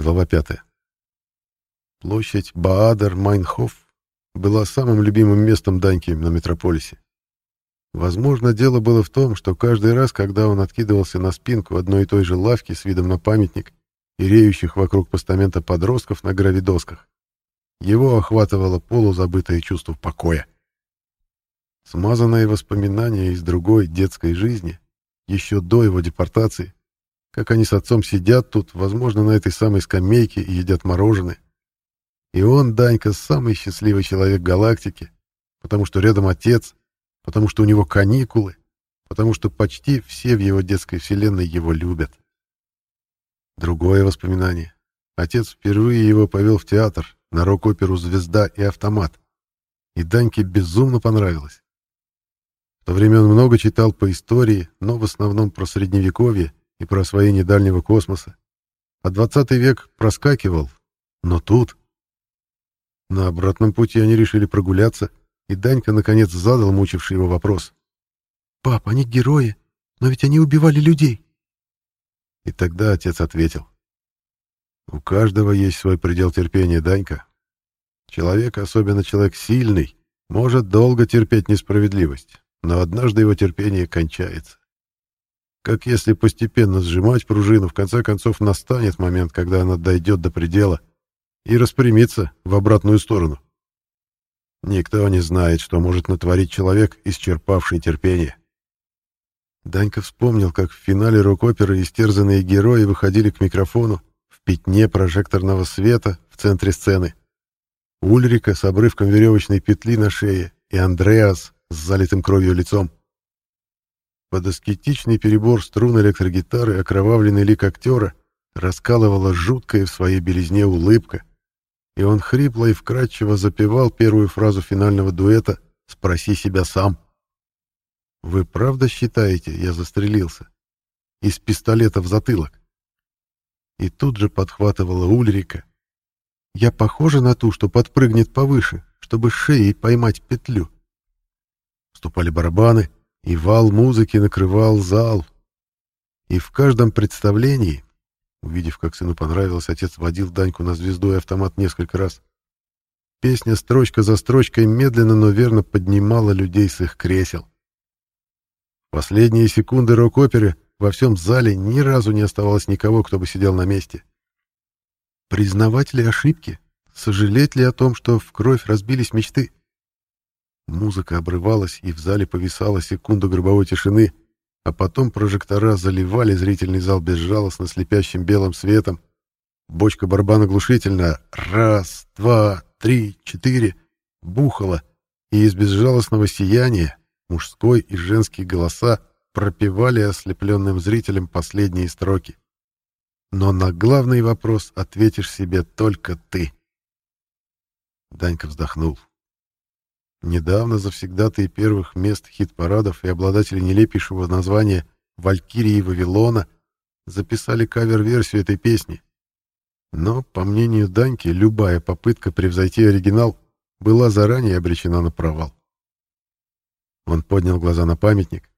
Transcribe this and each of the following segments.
Глава 5. Площадь Баадер-Майнхоф была самым любимым местом Даньки на метрополисе. Возможно, дело было в том, что каждый раз, когда он откидывался на спинку одной и той же лавки с видом на памятник и реющих вокруг постамента подростков на гравидосках, его охватывало полузабытое чувство покоя. Смазанные воспоминания из другой детской жизни, еще до его депортации, как они с отцом сидят тут, возможно, на этой самой скамейке и едят мороженое. И он, Данька, самый счастливый человек галактики, потому что рядом отец, потому что у него каникулы, потому что почти все в его детской вселенной его любят. Другое воспоминание. Отец впервые его повел в театр, на рок-оперу «Звезда» и «Автомат». И Даньке безумно понравилось. В то время он много читал по истории, но в основном про Средневековье и про освоение дальнего космоса. А 20 век проскакивал, но тут... На обратном пути они решили прогуляться, и Данька наконец задал мучивший его вопрос. «Пап, они герои, но ведь они убивали людей». И тогда отец ответил. «У каждого есть свой предел терпения, Данька. Человек, особенно человек сильный, может долго терпеть несправедливость, но однажды его терпение кончается. Как если постепенно сжимать пружину, в конце концов настанет момент, когда она дойдет до предела и распрямится в обратную сторону. Никто не знает, что может натворить человек, исчерпавший терпение. Данька вспомнил, как в финале рок-оперы истерзанные герои выходили к микрофону в пятне прожекторного света в центре сцены. Ульрика с обрывком веревочной петли на шее и Андреас с залитым кровью лицом. Под аскетичный перебор струн электрогитары окровавленный лик актера раскалывала жуткая в своей белизне улыбка, и он хрипло и вкрадчиво запевал первую фразу финального дуэта «Спроси себя сам». «Вы правда считаете, я застрелился?» Из пистолета в затылок. И тут же подхватывала Ульрика. «Я похожа на ту, что подпрыгнет повыше, чтобы шеей поймать петлю». Вступали барабаны, и вал музыки накрывал зал. И в каждом представлении, увидев, как сыну понравилось, отец водил Даньку на звезду и автомат несколько раз. Песня строчка за строчкой медленно, но верно поднимала людей с их кресел. В последние секунды рок-оперы во всем зале ни разу не оставалось никого, кто бы сидел на месте. Признавать ли ошибки? Сожалеть ли о том, что в кровь разбились мечты? Музыка обрывалась, и в зале повисала секунда гробовой тишины, а потом прожектора заливали зрительный зал безжалостно слепящим белым светом. Бочка барабана глушительно «раз, два, три, четыре» бухала, и из безжалостного сияния мужской и женский голоса пропевали ослепленным зрителям последние строки. Но на главный вопрос ответишь себе только ты. Данька вздохнул. Недавно завсегдатые первых мест хит-парадов и обладатели нелепейшего названия «Валькирии Вавилона» записали кавер-версию этой песни. Но, по мнению Даньки, любая попытка превзойти оригинал была заранее обречена на провал. Он поднял глаза на памятник.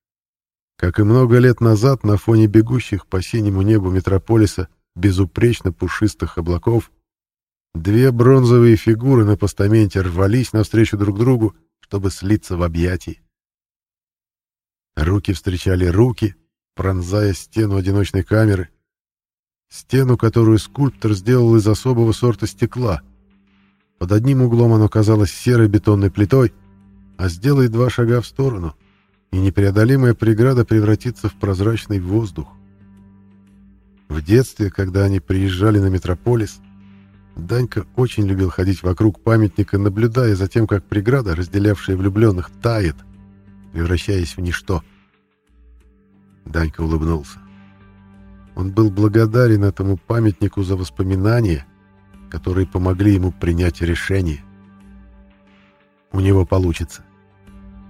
Как и много лет назад, на фоне бегущих по синему небу метрополиса безупречно пушистых облаков, Две бронзовые фигуры на постаменте рвались навстречу друг другу, чтобы слиться в объятии. Руки встречали руки, пронзая стену одиночной камеры. Стену, которую скульптор сделал из особого сорта стекла. Под одним углом оно казалось серой бетонной плитой, а сделай два шага в сторону, и непреодолимая преграда превратится в прозрачный воздух. В детстве, когда они приезжали на Метрополис, Данька очень любил ходить вокруг памятника, наблюдая за тем, как преграда, разделявшая влюбленных, тает, превращаясь в ничто. Данька улыбнулся. Он был благодарен этому памятнику за воспоминания, которые помогли ему принять решение. У него получится.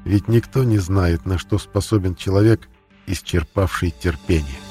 Ведь никто не знает, на что способен человек, исчерпавший терпение.